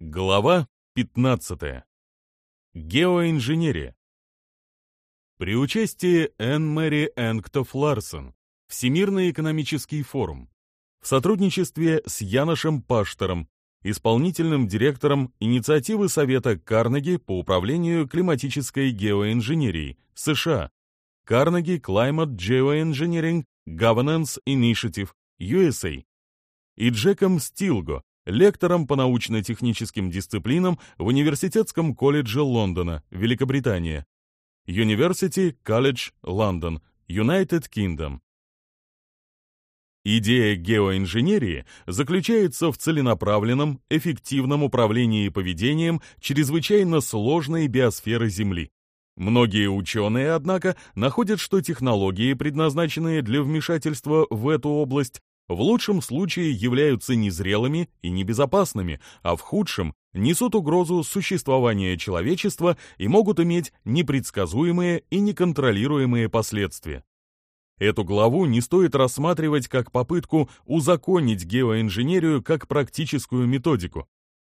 Глава 15. Геоинженерия. При участии Энн Мэри Энктоф Ларсон, Всемирный экономический форум, в сотрудничестве с Яношем Паштером, исполнительным директором инициативы Совета Карнеги по управлению климатической геоинженерией США, Карнеги Climate Geoengineering Governance Initiative USA и Джеком Стилго, лектором по научно-техническим дисциплинам в Университетском колледже Лондона, Великобритания, University College London, United Kingdom. Идея геоинженерии заключается в целенаправленном, эффективном управлении поведением чрезвычайно сложной биосферы Земли. Многие ученые, однако, находят, что технологии, предназначенные для вмешательства в эту область, в лучшем случае являются незрелыми и небезопасными, а в худшем несут угрозу существования человечества и могут иметь непредсказуемые и неконтролируемые последствия. Эту главу не стоит рассматривать как попытку узаконить геоинженерию как практическую методику,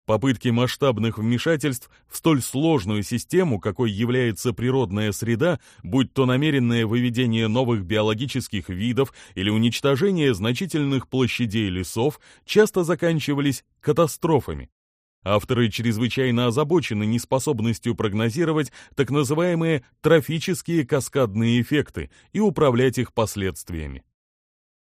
Попытки масштабных вмешательств в столь сложную систему, какой является природная среда, будь то намеренное выведение новых биологических видов или уничтожение значительных площадей лесов, часто заканчивались катастрофами. Авторы чрезвычайно озабочены неспособностью прогнозировать так называемые трофические каскадные эффекты и управлять их последствиями.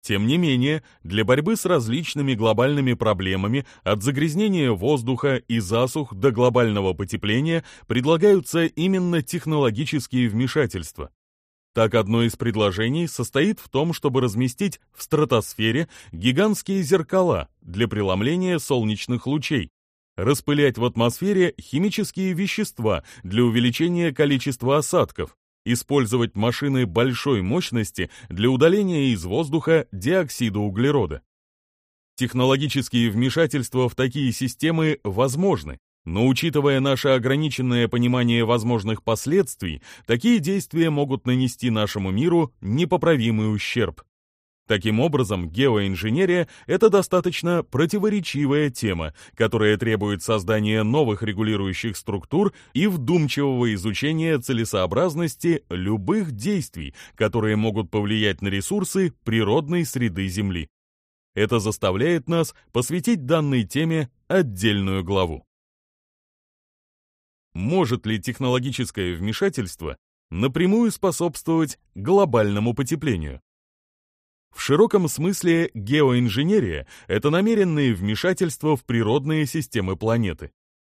Тем не менее, для борьбы с различными глобальными проблемами от загрязнения воздуха и засух до глобального потепления предлагаются именно технологические вмешательства. Так одно из предложений состоит в том, чтобы разместить в стратосфере гигантские зеркала для преломления солнечных лучей, распылять в атмосфере химические вещества для увеличения количества осадков, использовать машины большой мощности для удаления из воздуха диоксида углерода. Технологические вмешательства в такие системы возможны, но учитывая наше ограниченное понимание возможных последствий, такие действия могут нанести нашему миру непоправимый ущерб. Таким образом, геоинженерия — это достаточно противоречивая тема, которая требует создания новых регулирующих структур и вдумчивого изучения целесообразности любых действий, которые могут повлиять на ресурсы природной среды Земли. Это заставляет нас посвятить данной теме отдельную главу. Может ли технологическое вмешательство напрямую способствовать глобальному потеплению? В широком смысле геоинженерия — это намеренные вмешательства в природные системы планеты.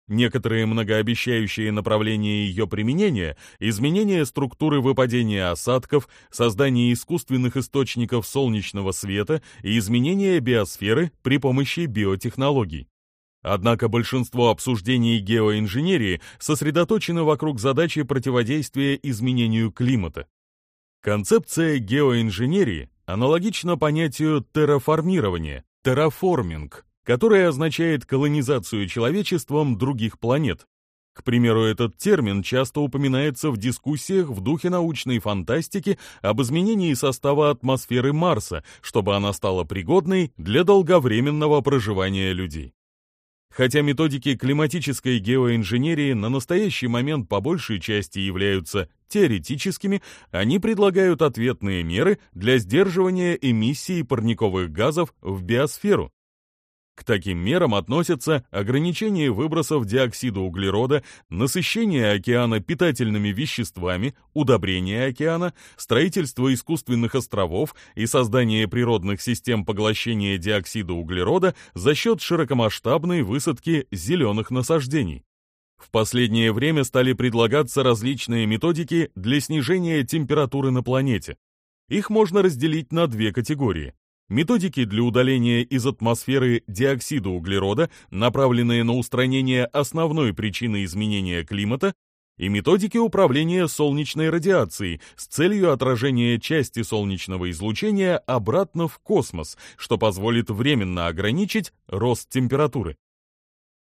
Некоторые многообещающие направления ее применения — изменение структуры выпадения осадков, создание искусственных источников солнечного света и изменение биосферы при помощи биотехнологий. Однако большинство обсуждений геоинженерии сосредоточено вокруг задачи противодействия изменению климата. Концепция геоинженерии аналогично понятию терраформирование, терраформинг, которое означает колонизацию человечеством других планет. К примеру, этот термин часто упоминается в дискуссиях в духе научной фантастики об изменении состава атмосферы Марса, чтобы она стала пригодной для долговременного проживания людей. Хотя методики климатической геоинженерии на настоящий момент по большей части являются теоретическими, они предлагают ответные меры для сдерживания эмиссии парниковых газов в биосферу, к таким мерам относятся ограничение выбросов диоксида углерода, насыщение океана питательными веществами, удобрение океана, строительство искусственных островов и создание природных систем поглощения диоксида углерода за счет широкомасштабной высадки зеленых насаждений. В последнее время стали предлагаться различные методики для снижения температуры на планете. Их можно разделить на две категории. Методики для удаления из атмосферы диоксида углерода, направленные на устранение основной причины изменения климата, и методики управления солнечной радиацией с целью отражения части солнечного излучения обратно в космос, что позволит временно ограничить рост температуры.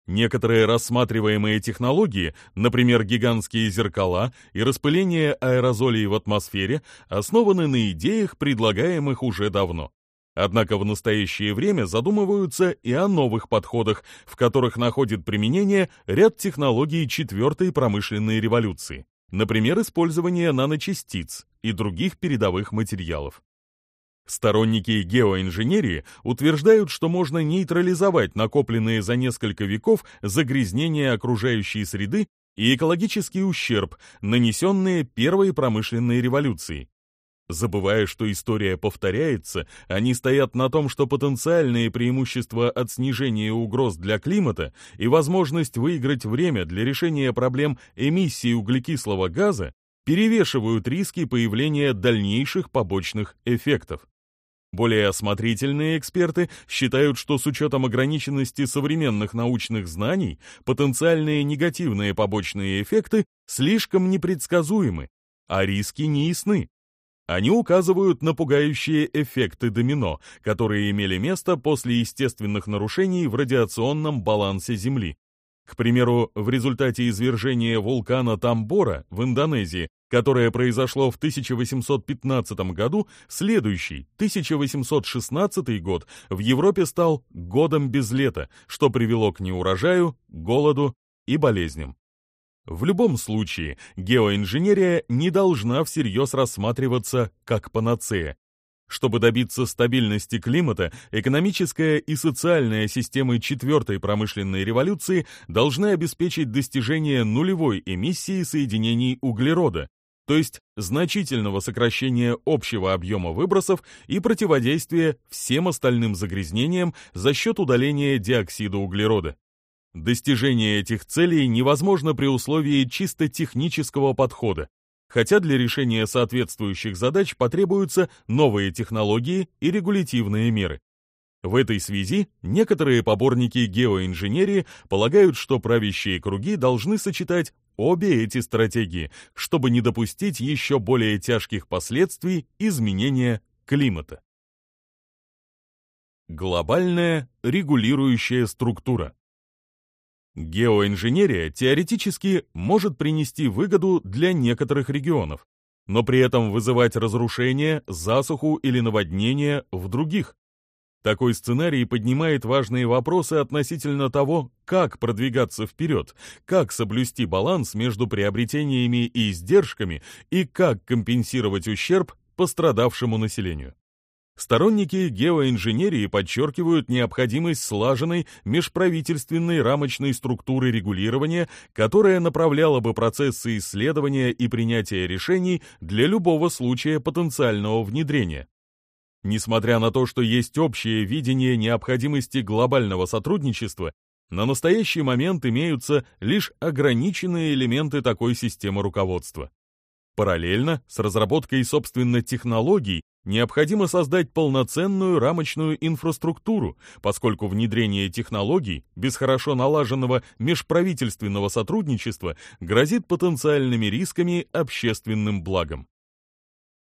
Некоторые рассматриваемые технологии, например, гигантские зеркала и распыление аэрозолей в атмосфере, основаны на идеях, предлагаемых уже давно. Однако в настоящее время задумываются и о новых подходах, в которых находит применение ряд технологий четвертой промышленной революции, например, использование наночастиц и других передовых материалов. Сторонники геоинженерии утверждают, что можно нейтрализовать накопленные за несколько веков загрязнения окружающей среды и экологический ущерб, нанесенные первой промышленной революцией, Забывая, что история повторяется, они стоят на том, что потенциальные преимущества от снижения угроз для климата и возможность выиграть время для решения проблем эмиссии углекислого газа перевешивают риски появления дальнейших побочных эффектов. Более осмотрительные эксперты считают, что с учетом ограниченности современных научных знаний потенциальные негативные побочные эффекты слишком непредсказуемы, а риски неясны. Они указывают на пугающие эффекты домино, которые имели место после естественных нарушений в радиационном балансе Земли. К примеру, в результате извержения вулкана Тамбора в Индонезии, которое произошло в 1815 году, следующий, 1816 год, в Европе стал «годом без лета», что привело к неурожаю, голоду и болезням. В любом случае, геоинженерия не должна всерьез рассматриваться как панацея. Чтобы добиться стабильности климата, экономическая и социальная системы четвертой промышленной революции должны обеспечить достижение нулевой эмиссии соединений углерода, то есть значительного сокращения общего объема выбросов и противодействия всем остальным загрязнениям за счет удаления диоксида углерода. Достижение этих целей невозможно при условии чисто технического подхода, хотя для решения соответствующих задач потребуются новые технологии и регулятивные меры. В этой связи некоторые поборники геоинженерии полагают, что правящие круги должны сочетать обе эти стратегии, чтобы не допустить еще более тяжких последствий изменения климата. Глобальная регулирующая структура Геоинженерия теоретически может принести выгоду для некоторых регионов, но при этом вызывать разрушение, засуху или наводнение в других. Такой сценарий поднимает важные вопросы относительно того, как продвигаться вперед, как соблюсти баланс между приобретениями и издержками и как компенсировать ущерб пострадавшему населению. Сторонники геоинженерии подчеркивают необходимость слаженной межправительственной рамочной структуры регулирования, которая направляла бы процессы исследования и принятия решений для любого случая потенциального внедрения. Несмотря на то, что есть общее видение необходимости глобального сотрудничества, на настоящий момент имеются лишь ограниченные элементы такой системы руководства. Параллельно с разработкой, собственно, технологий, Необходимо создать полноценную рамочную инфраструктуру, поскольку внедрение технологий без хорошо налаженного межправительственного сотрудничества грозит потенциальными рисками общественным благам.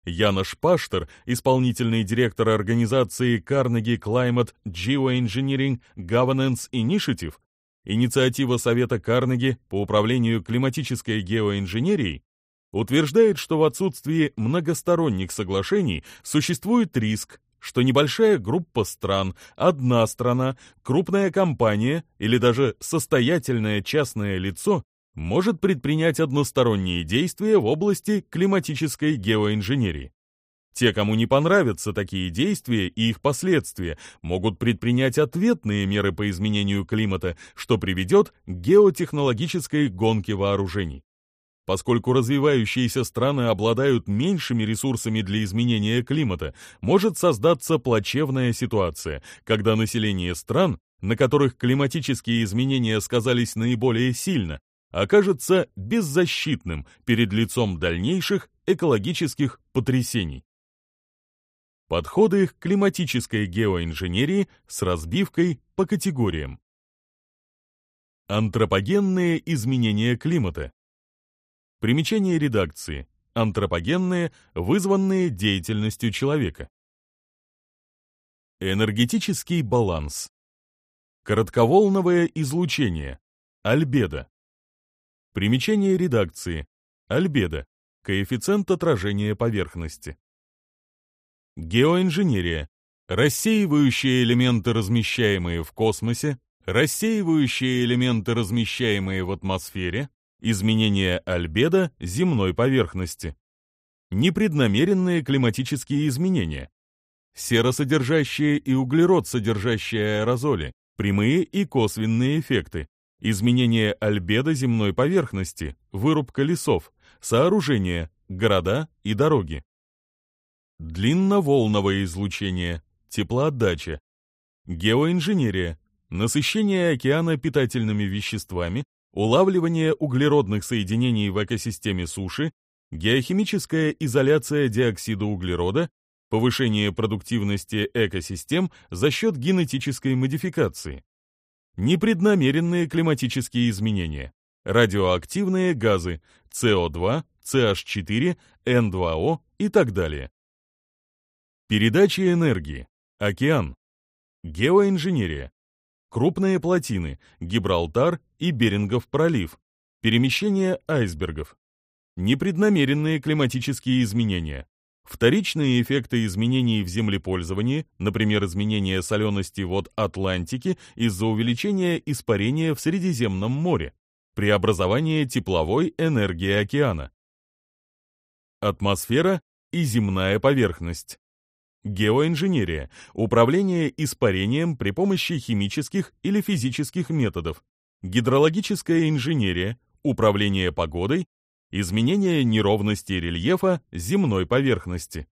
Янош Паштер, исполнительный директор организации Carnegie Climate Geoengineering Governance Initiative, инициатива Совета Карнеги по управлению климатической геоинженерией, утверждает, что в отсутствии многосторонних соглашений существует риск, что небольшая группа стран, одна страна, крупная компания или даже состоятельное частное лицо может предпринять односторонние действия в области климатической геоинженерии. Те, кому не понравятся такие действия и их последствия, могут предпринять ответные меры по изменению климата, что приведет к геотехнологической гонке вооружений. Поскольку развивающиеся страны обладают меньшими ресурсами для изменения климата, может создаться плачевная ситуация, когда население стран, на которых климатические изменения сказались наиболее сильно, окажется беззащитным перед лицом дальнейших экологических потрясений. Подходы к климатической геоинженерии с разбивкой по категориям. Антропогенные изменения климата Примечание редакции. Антропогенные, вызванные деятельностью человека. Энергетический баланс. Коротковолновое излучение. Альбедо. Примечание редакции. Альбедо. Коэффициент отражения поверхности. Геоинженерия. Рассеивающие элементы, размещаемые в космосе, рассеивающие элементы, размещаемые в атмосфере, изменение альбедо земной поверхности, непреднамеренные климатические изменения, серосодержащие и углеродсодержащие аэрозоли, прямые и косвенные эффекты, изменение альбедо земной поверхности, вырубка лесов, сооружения, города и дороги. Длинноволновое излучение, теплоотдача, геоинженерия, насыщение океана питательными веществами, улавливание углеродных соединений в экосистеме суши, геохимическая изоляция диоксида углерода, повышение продуктивности экосистем за счет генетической модификации, непреднамеренные климатические изменения, радиоактивные газы, СО2, CH4, N2O и так далее. Передача энергии, океан, геоинженерия, крупные плотины, Гибралтар и Берингов пролив, перемещение айсбергов, непреднамеренные климатические изменения, вторичные эффекты изменений в землепользовании, например, изменение солености вод Атлантики из-за увеличения испарения в Средиземном море, преобразование тепловой энергии океана. Атмосфера и земная поверхность геоинженерия, управление испарением при помощи химических или физических методов, гидрологическая инженерия, управление погодой, изменение неровности рельефа земной поверхности.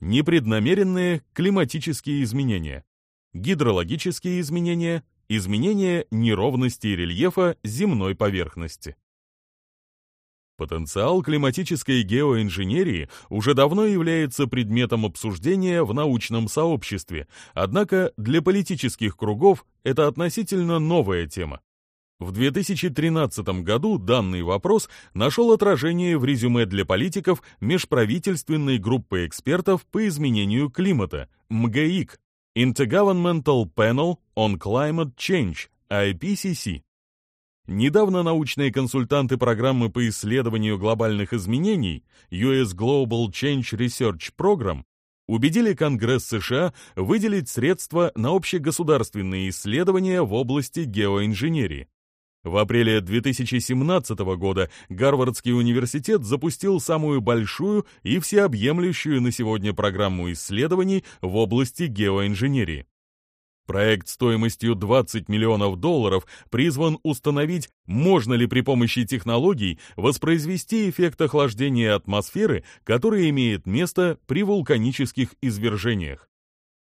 Непреднамеренные климатические изменения, гидрологические изменения, изменение неровности рельефа земной поверхности. Потенциал климатической геоинженерии уже давно является предметом обсуждения в научном сообществе, однако для политических кругов это относительно новая тема. В 2013 году данный вопрос нашел отражение в резюме для политиков межправительственной группы экспертов по изменению климата МГИК Intergovernmental Panel on Climate Change IPCC. Недавно научные консультанты программы по исследованию глобальных изменений US Global Change Research Program убедили Конгресс США выделить средства на общегосударственные исследования в области геоинженерии. В апреле 2017 года Гарвардский университет запустил самую большую и всеобъемлющую на сегодня программу исследований в области геоинженерии. Проект стоимостью 20 миллионов долларов призван установить, можно ли при помощи технологий воспроизвести эффект охлаждения атмосферы, который имеет место при вулканических извержениях.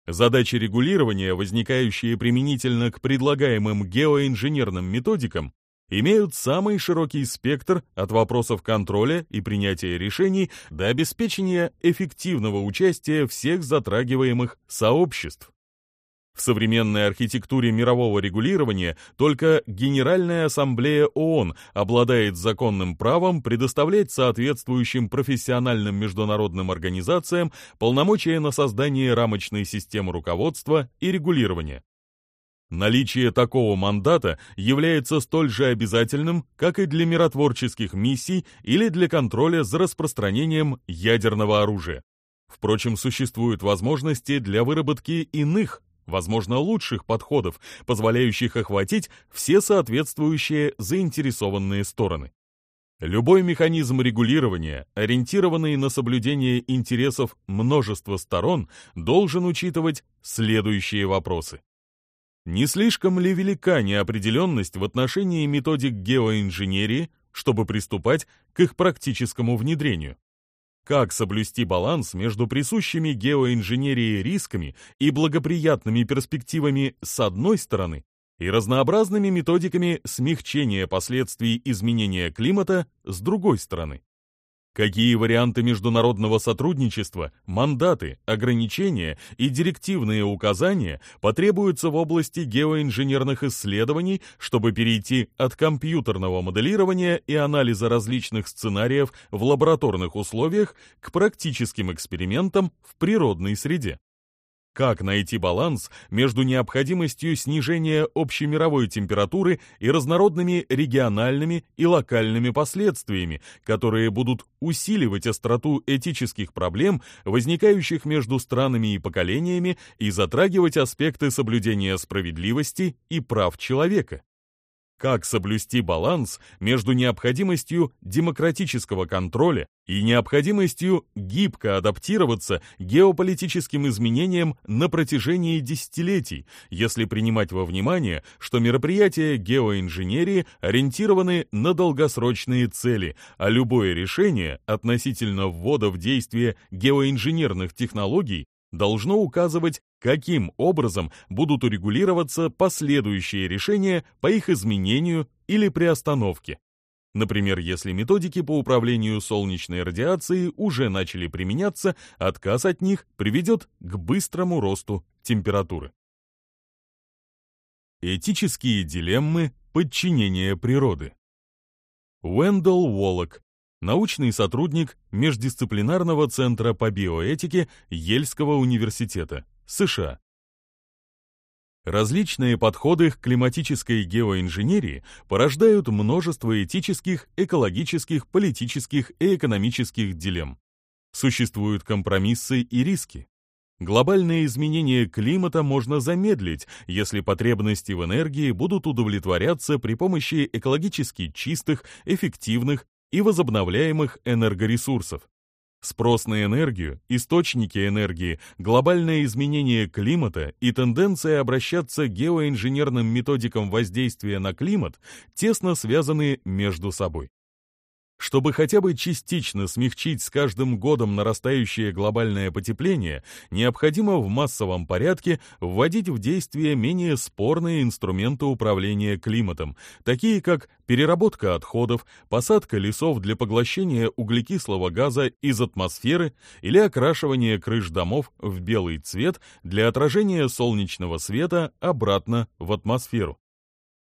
Задачи регулирования, возникающие применительно к предлагаемым геоинженерным методикам, имеют самый широкий спектр от вопросов контроля и принятия решений до обеспечения эффективного участия всех затрагиваемых сообществ. В современной архитектуре мирового регулирования только Генеральная Ассамблея ООН обладает законным правом предоставлять соответствующим профессиональным международным организациям полномочия на создание рамочной системы руководства и регулирования. Наличие такого мандата является столь же обязательным, как и для миротворческих миссий или для контроля за распространением ядерного оружия. Впрочем, существуют возможности для выработки иных возможно, лучших подходов, позволяющих охватить все соответствующие заинтересованные стороны. Любой механизм регулирования, ориентированный на соблюдение интересов множества сторон, должен учитывать следующие вопросы. Не слишком ли велика неопределенность в отношении методик геоинженерии, чтобы приступать к их практическому внедрению? Как соблюсти баланс между присущими геоинженерии рисками и благоприятными перспективами с одной стороны и разнообразными методиками смягчения последствий изменения климата с другой стороны? Какие варианты международного сотрудничества, мандаты, ограничения и директивные указания потребуются в области геоинженерных исследований, чтобы перейти от компьютерного моделирования и анализа различных сценариев в лабораторных условиях к практическим экспериментам в природной среде? Как найти баланс между необходимостью снижения общемировой температуры и разнородными региональными и локальными последствиями, которые будут усиливать остроту этических проблем, возникающих между странами и поколениями, и затрагивать аспекты соблюдения справедливости и прав человека? как соблюсти баланс между необходимостью демократического контроля и необходимостью гибко адаптироваться геополитическим изменениям на протяжении десятилетий, если принимать во внимание, что мероприятия геоинженерии ориентированы на долгосрочные цели, а любое решение относительно ввода в действие геоинженерных технологий должно указывать, каким образом будут урегулироваться последующие решения по их изменению или приостановке. Например, если методики по управлению солнечной радиацией уже начали применяться, отказ от них приведет к быстрому росту температуры. Этические дилеммы подчинения природы. Уэндалл Уоллок, научный сотрудник Междисциплинарного центра по биоэтике Ельского университета, США. Различные подходы к климатической геоинженерии порождают множество этических, экологических, политических и экономических дилемм. Существуют компромиссы и риски. Глобальные изменения климата можно замедлить, если потребности в энергии будут удовлетворяться при помощи экологически чистых, эффективных и возобновляемых энергоресурсов. Спрос на энергию, источники энергии, глобальное изменение климата и тенденция обращаться к геоинженерным методикам воздействия на климат тесно связаны между собой. Чтобы хотя бы частично смягчить с каждым годом нарастающее глобальное потепление, необходимо в массовом порядке вводить в действие менее спорные инструменты управления климатом, такие как переработка отходов, посадка лесов для поглощения углекислого газа из атмосферы или окрашивание крыш домов в белый цвет для отражения солнечного света обратно в атмосферу.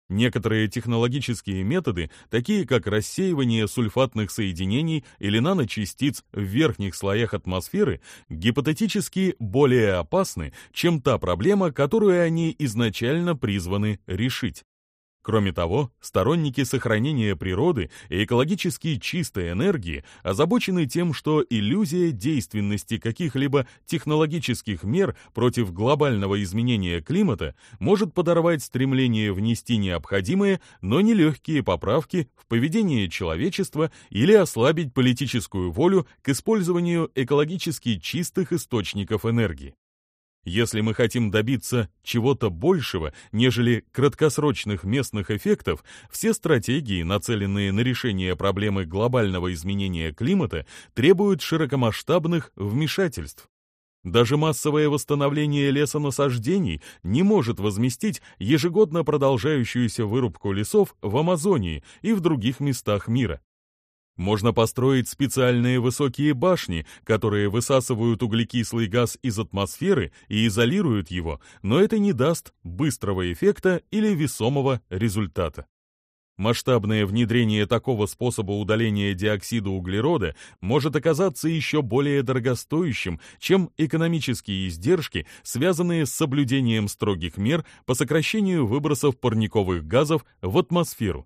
Некоторые технологические методы, такие как рассеивание сульфатных соединений или наночастиц в верхних слоях атмосферы, гипотетически более опасны, чем та проблема, которую они изначально призваны решить. Кроме того, сторонники сохранения природы и экологически чистой энергии озабочены тем, что иллюзия действенности каких-либо технологических мер против глобального изменения климата может подорвать стремление внести необходимые, но нелегкие поправки в поведение человечества или ослабить политическую волю к использованию экологически чистых источников энергии. Если мы хотим добиться чего-то большего, нежели краткосрочных местных эффектов, все стратегии, нацеленные на решение проблемы глобального изменения климата, требуют широкомасштабных вмешательств. Даже массовое восстановление лесонасаждений не может возместить ежегодно продолжающуюся вырубку лесов в Амазонии и в других местах мира. Можно построить специальные высокие башни, которые высасывают углекислый газ из атмосферы и изолируют его, но это не даст быстрого эффекта или весомого результата. Масштабное внедрение такого способа удаления диоксида углерода может оказаться еще более дорогостоящим, чем экономические издержки, связанные с соблюдением строгих мер по сокращению выбросов парниковых газов в атмосферу.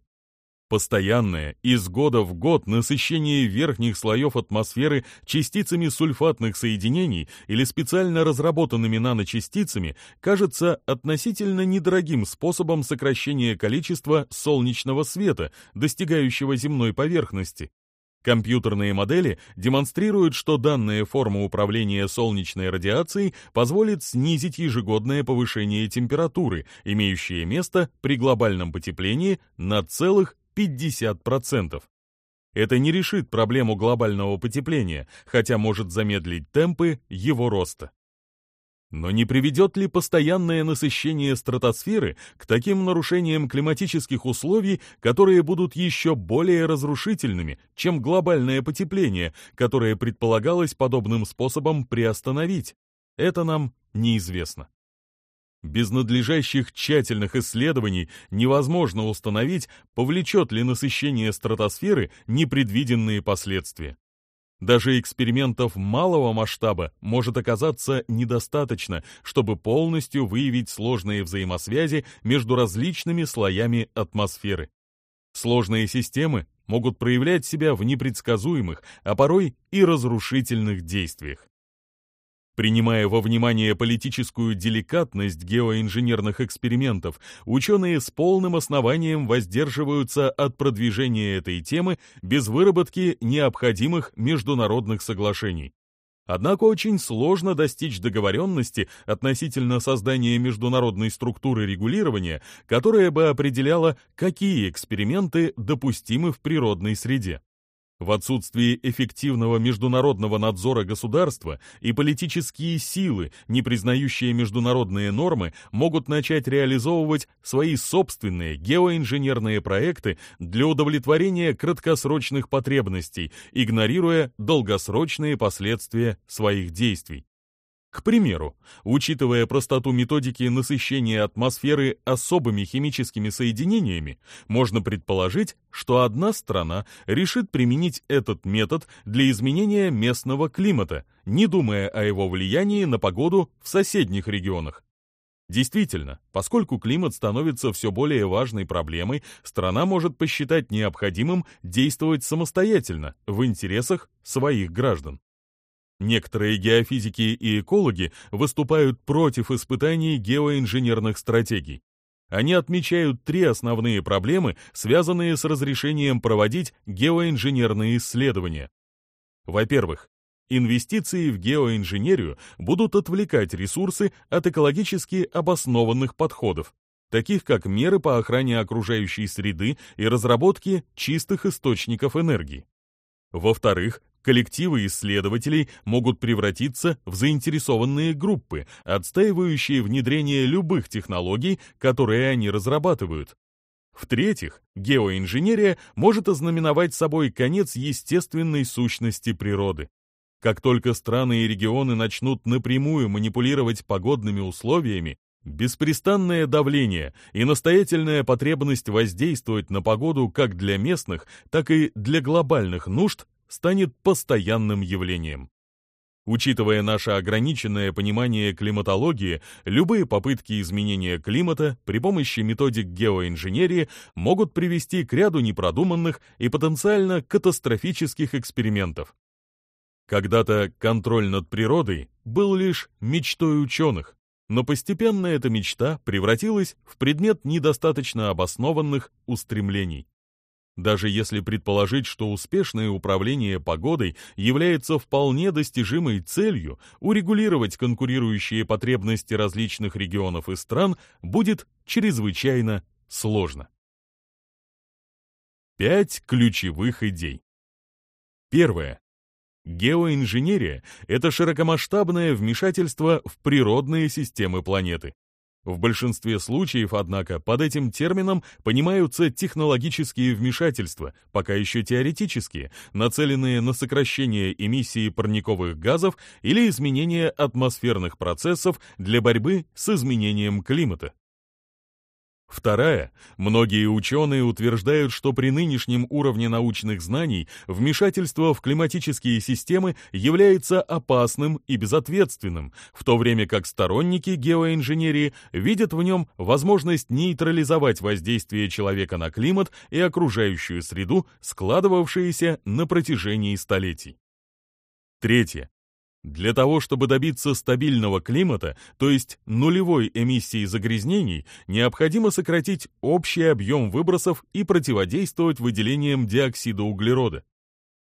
Постоянное, из года в год, насыщение верхних слоев атмосферы частицами сульфатных соединений или специально разработанными наночастицами кажется относительно недорогим способом сокращения количества солнечного света, достигающего земной поверхности. Компьютерные модели демонстрируют, что данная форма управления солнечной радиацией позволит снизить ежегодное повышение температуры, имеющее место при глобальном потеплении на целых 50%. Это не решит проблему глобального потепления, хотя может замедлить темпы его роста. Но не приведет ли постоянное насыщение стратосферы к таким нарушениям климатических условий, которые будут еще более разрушительными, чем глобальное потепление, которое предполагалось подобным способом приостановить? Это нам неизвестно. Без надлежащих тщательных исследований невозможно установить, повлечет ли насыщение стратосферы непредвиденные последствия. Даже экспериментов малого масштаба может оказаться недостаточно, чтобы полностью выявить сложные взаимосвязи между различными слоями атмосферы. Сложные системы могут проявлять себя в непредсказуемых, а порой и разрушительных действиях. Принимая во внимание политическую деликатность геоинженерных экспериментов, ученые с полным основанием воздерживаются от продвижения этой темы без выработки необходимых международных соглашений. Однако очень сложно достичь договоренности относительно создания международной структуры регулирования, которая бы определяла, какие эксперименты допустимы в природной среде. В отсутствии эффективного международного надзора государства и политические силы, не признающие международные нормы, могут начать реализовывать свои собственные геоинженерные проекты для удовлетворения краткосрочных потребностей, игнорируя долгосрочные последствия своих действий. К примеру, учитывая простоту методики насыщения атмосферы особыми химическими соединениями, можно предположить, что одна страна решит применить этот метод для изменения местного климата, не думая о его влиянии на погоду в соседних регионах. Действительно, поскольку климат становится все более важной проблемой, страна может посчитать необходимым действовать самостоятельно в интересах своих граждан. Некоторые геофизики и экологи выступают против испытаний геоинженерных стратегий. Они отмечают три основные проблемы, связанные с разрешением проводить геоинженерные исследования. Во-первых, инвестиции в геоинженерию будут отвлекать ресурсы от экологически обоснованных подходов, таких как меры по охране окружающей среды и разработке чистых источников энергии. Во-вторых, коллективы исследователей могут превратиться в заинтересованные группы, отстаивающие внедрение любых технологий, которые они разрабатывают. В-третьих, геоинженерия может ознаменовать собой конец естественной сущности природы. Как только страны и регионы начнут напрямую манипулировать погодными условиями, Беспрестанное давление и настоятельная потребность воздействовать на погоду как для местных, так и для глобальных нужд станет постоянным явлением. Учитывая наше ограниченное понимание климатологии, любые попытки изменения климата при помощи методик геоинженерии могут привести к ряду непродуманных и потенциально катастрофических экспериментов. Когда-то контроль над природой был лишь мечтой ученых, но постепенно эта мечта превратилась в предмет недостаточно обоснованных устремлений. Даже если предположить, что успешное управление погодой является вполне достижимой целью, урегулировать конкурирующие потребности различных регионов и стран будет чрезвычайно сложно. Пять ключевых идей. Первое. Геоинженерия — это широкомасштабное вмешательство в природные системы планеты. В большинстве случаев, однако, под этим термином понимаются технологические вмешательства, пока еще теоретические, нацеленные на сокращение эмиссии парниковых газов или изменение атмосферных процессов для борьбы с изменением климата. Вторая. Многие ученые утверждают, что при нынешнем уровне научных знаний вмешательство в климатические системы является опасным и безответственным, в то время как сторонники геоинженерии видят в нем возможность нейтрализовать воздействие человека на климат и окружающую среду, складывавшиеся на протяжении столетий. Третье. Для того, чтобы добиться стабильного климата, то есть нулевой эмиссии загрязнений, необходимо сократить общий объем выбросов и противодействовать выделениям диоксида углерода.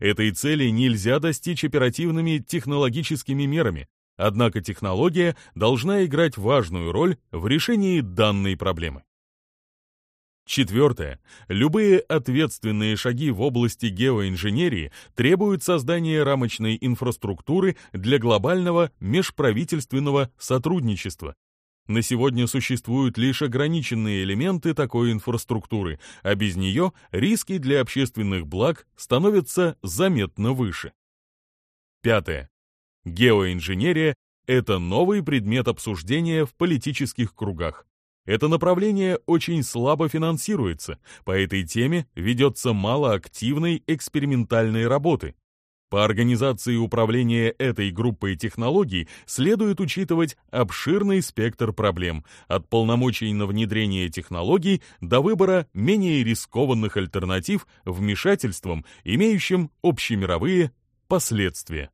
Этой цели нельзя достичь оперативными технологическими мерами, однако технология должна играть важную роль в решении данной проблемы. Четвертое. Любые ответственные шаги в области геоинженерии требуют создания рамочной инфраструктуры для глобального межправительственного сотрудничества. На сегодня существуют лишь ограниченные элементы такой инфраструктуры, а без нее риски для общественных благ становятся заметно выше. Пятое. Геоинженерия – это новый предмет обсуждения в политических кругах. Это направление очень слабо финансируется, по этой теме ведется мало активной экспериментальной работы. По организации управления этой группой технологий следует учитывать обширный спектр проблем, от полномочий на внедрение технологий до выбора менее рискованных альтернатив вмешательствам, имеющим общемировые последствия.